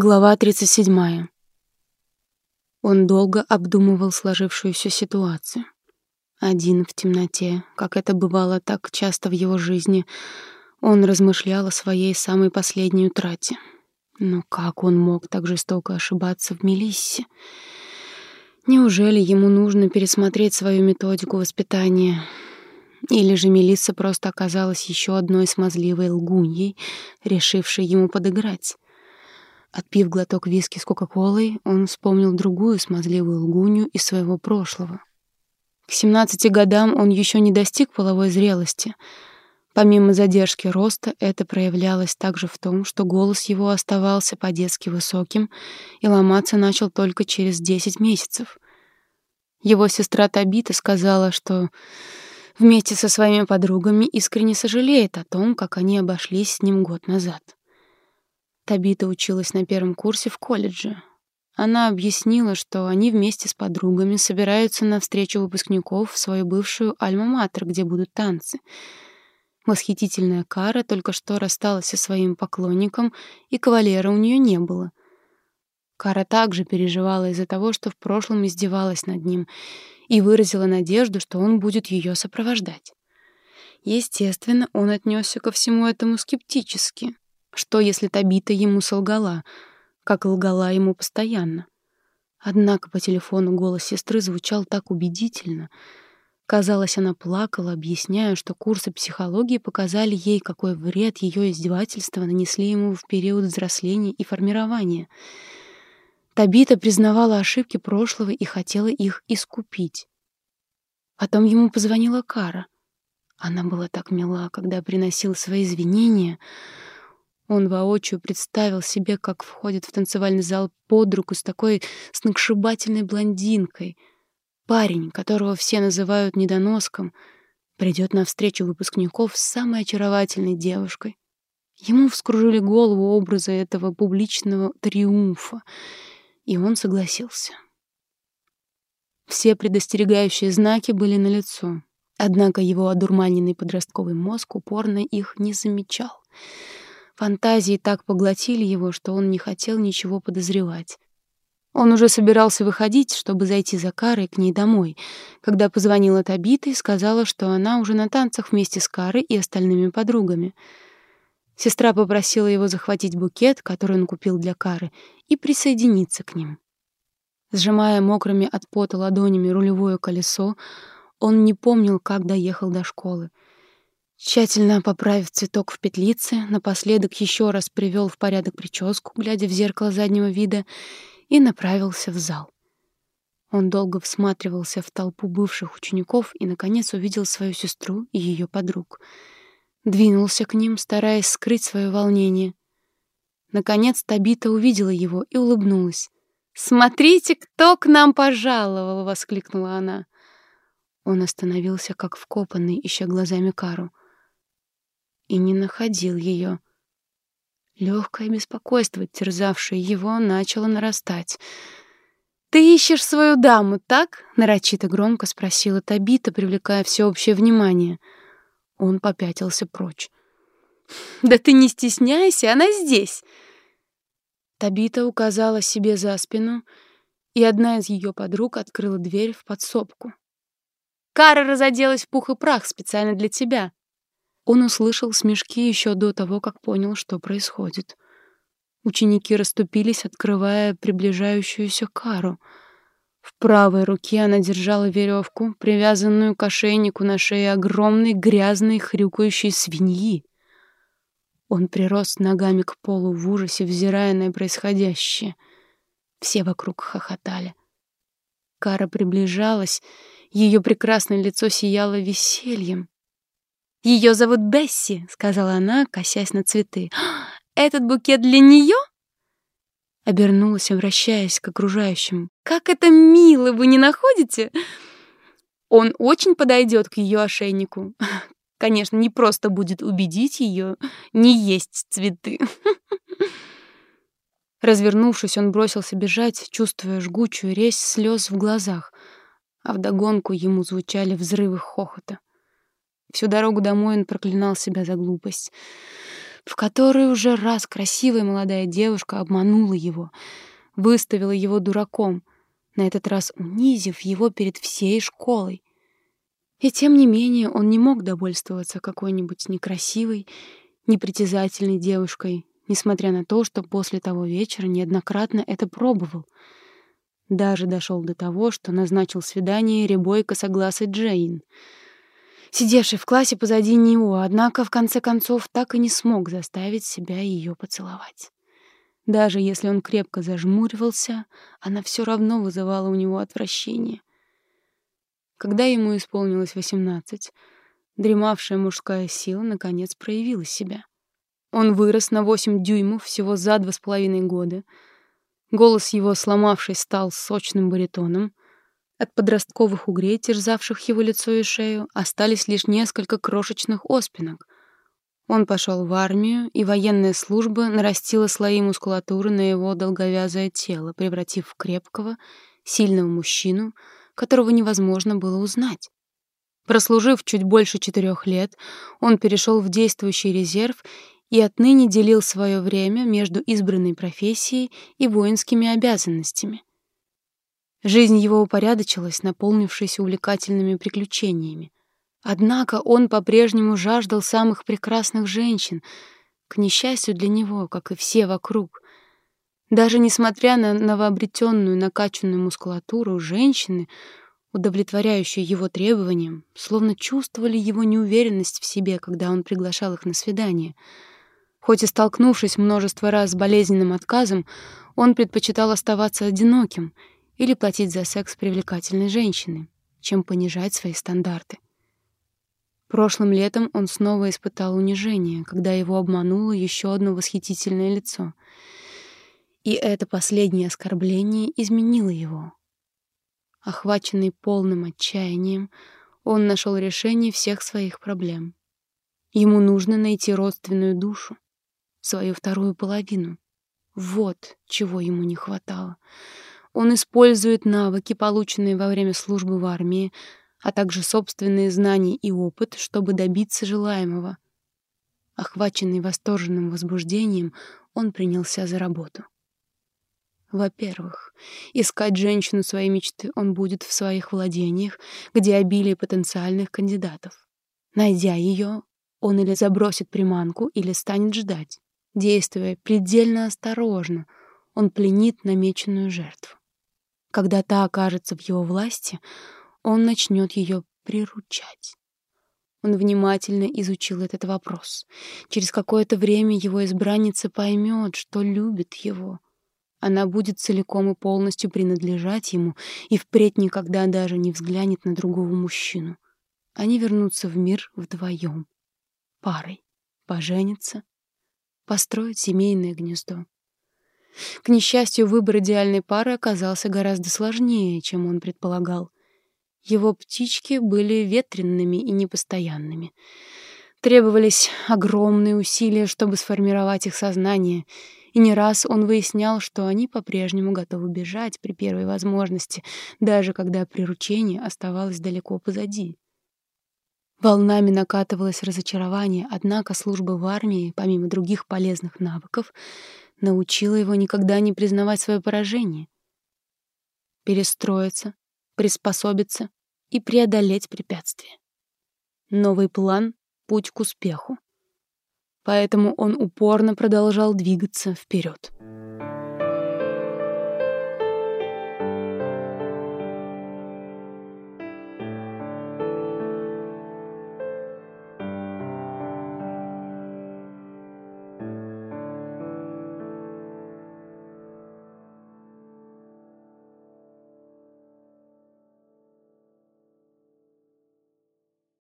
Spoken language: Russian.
Глава 37. Он долго обдумывал сложившуюся ситуацию. Один в темноте, как это бывало так часто в его жизни, он размышлял о своей самой последней утрате. Но как он мог так жестоко ошибаться в Мелиссе? Неужели ему нужно пересмотреть свою методику воспитания? Или же Мелисса просто оказалась еще одной смазливой лгуньей, решившей ему подыграть? Отпив глоток виски с Кока-Колой, он вспомнил другую смазливую лгунью из своего прошлого. К 17 годам он еще не достиг половой зрелости. Помимо задержки роста, это проявлялось также в том, что голос его оставался по-детски высоким и ломаться начал только через 10 месяцев. Его сестра Табита сказала, что вместе со своими подругами искренне сожалеет о том, как они обошлись с ним год назад. Табита училась на первом курсе в колледже. Она объяснила, что они вместе с подругами собираются на встречу выпускников в свою бывшую альма-матер, где будут танцы. Восхитительная Кара только что рассталась со своим поклонником, и кавалера у нее не было. Кара также переживала из-за того, что в прошлом издевалась над ним, и выразила надежду, что он будет ее сопровождать. Естественно, он отнесся ко всему этому скептически — что, если Табита ему солгала, как лгала ему постоянно? Однако по телефону голос сестры звучал так убедительно. Казалось, она плакала, объясняя, что курсы психологии показали ей, какой вред ее издевательства нанесли ему в период взросления и формирования. Табита признавала ошибки прошлого и хотела их искупить. Потом ему позвонила Кара. Она была так мила, когда приносила свои извинения — он воочию представил себе, как входит в танцевальный зал под руку с такой сногсшибательной блондинкой. Парень, которого все называют недоноском, придет на встречу выпускников с самой очаровательной девушкой. Ему вскружили голову образы этого публичного триумфа, и он согласился. Все предостерегающие знаки были налицо, однако его одурманенный подростковый мозг упорно их не замечал — Фантазии так поглотили его, что он не хотел ничего подозревать. Он уже собирался выходить, чтобы зайти за Карой к ней домой, когда позвонила Табита и сказала, что она уже на танцах вместе с Карой и остальными подругами. Сестра попросила его захватить букет, который он купил для Кары, и присоединиться к ним. Сжимая мокрыми от пота ладонями рулевое колесо, он не помнил, как доехал до школы. Тщательно поправив цветок в петлице, напоследок еще раз привел в порядок прическу, глядя в зеркало заднего вида, и направился в зал. Он долго всматривался в толпу бывших учеников и, наконец, увидел свою сестру и ее подруг. Двинулся к ним, стараясь скрыть свое волнение. Наконец Табита увидела его и улыбнулась. «Смотрите, кто к нам пожаловал!» — воскликнула она. Он остановился, как вкопанный, ища глазами Кару и не находил ее. Легкое беспокойство, терзавшее его, начало нарастать. «Ты ищешь свою даму, так?» — нарочито громко спросила Табита, привлекая всеобщее внимание. Он попятился прочь. «Да ты не стесняйся, она здесь!» Табита указала себе за спину, и одна из ее подруг открыла дверь в подсобку. «Кара разоделась в пух и прах специально для тебя. Он услышал смешки еще до того, как понял, что происходит. Ученики расступились, открывая приближающуюся кару. В правой руке она держала веревку, привязанную к ошейнику на шее огромной грязной хрюкающей свиньи. Он прирос ногами к полу в ужасе, взирая на происходящее. Все вокруг хохотали. Кара приближалась, ее прекрасное лицо сияло весельем. Ее зовут Бесси, сказала она, косясь на цветы. Этот букет для нее? Обернулась, обращаясь к окружающим. Как это мило, вы не находите? Он очень подойдет к ее ошейнику. Конечно, не просто будет убедить ее не есть цветы. Развернувшись, он бросился бежать, чувствуя жгучую резь слез в глазах, а вдогонку ему звучали взрывы хохота. Всю дорогу домой он проклинал себя за глупость. в которой уже раз красивая молодая девушка обманула его, выставила его дураком, на этот раз унизив его перед всей школой. И тем не менее он не мог довольствоваться какой-нибудь некрасивой, непритязательной девушкой, несмотря на то, что после того вечера неоднократно это пробовал. Даже дошел до того, что назначил свидание рябой косогласой Джейн, сидевшей в классе позади него, однако в конце концов так и не смог заставить себя ее поцеловать. Даже если он крепко зажмуривался, она все равно вызывала у него отвращение. Когда ему исполнилось восемнадцать, дремавшая мужская сила наконец проявила себя. Он вырос на восемь дюймов всего за два с половиной года. Голос его, сломавшись, стал сочным баритоном. От подростковых угрей, терзавших его лицо и шею, остались лишь несколько крошечных оспинок. Он пошел в армию, и военная служба нарастила слои мускулатуры на его долговязое тело, превратив в крепкого, сильного мужчину — которого невозможно было узнать. Прослужив чуть больше четырех лет, он перешел в действующий резерв и отныне делил свое время между избранной профессией и воинскими обязанностями. Жизнь его упорядочилась, наполнившись увлекательными приключениями. Однако он по-прежнему жаждал самых прекрасных женщин, к несчастью для него, как и все вокруг. Даже несмотря на новообретенную накачанную мускулатуру, женщины, удовлетворяющие его требованиям, словно чувствовали его неуверенность в себе, когда он приглашал их на свидание. Хоть и столкнувшись множество раз с болезненным отказом, он предпочитал оставаться одиноким или платить за секс привлекательной женщины, чем понижать свои стандарты. Прошлым летом он снова испытал унижение, когда его обмануло еще одно восхитительное лицо — и это последнее оскорбление изменило его. Охваченный полным отчаянием, он нашел решение всех своих проблем. Ему нужно найти родственную душу, свою вторую половину. Вот чего ему не хватало. Он использует навыки, полученные во время службы в армии, а также собственные знания и опыт, чтобы добиться желаемого. Охваченный восторженным возбуждением, он принялся за работу. Во-первых, искать женщину своей мечты он будет в своих владениях, где обилие потенциальных кандидатов. Найдя ее, он или забросит приманку, или станет ждать. Действуя предельно осторожно, он пленит намеченную жертву. Когда та окажется в его власти, он начнет ее приручать. Он внимательно изучил этот вопрос. Через какое-то время его избранница поймет, что любит его — она будет целиком и полностью принадлежать ему и впредь никогда даже не взглянет на другого мужчину. Они вернутся в мир вдвоем, парой, поженятся, построят семейное гнездо. К несчастью, выбор идеальной пары оказался гораздо сложнее, чем он предполагал. Его птички были ветренными и непостоянными. Требовались огромные усилия, чтобы сформировать их сознание — и не раз он выяснял, что они по-прежнему готовы бежать при первой возможности, даже когда приручение оставалось далеко позади. Волнами накатывалось разочарование, однако служба в армии, помимо других полезных навыков, научила его никогда не признавать свое поражение. Перестроиться, приспособиться и преодолеть препятствия. Новый план — путь к успеху поэтому он упорно продолжал двигаться вперед.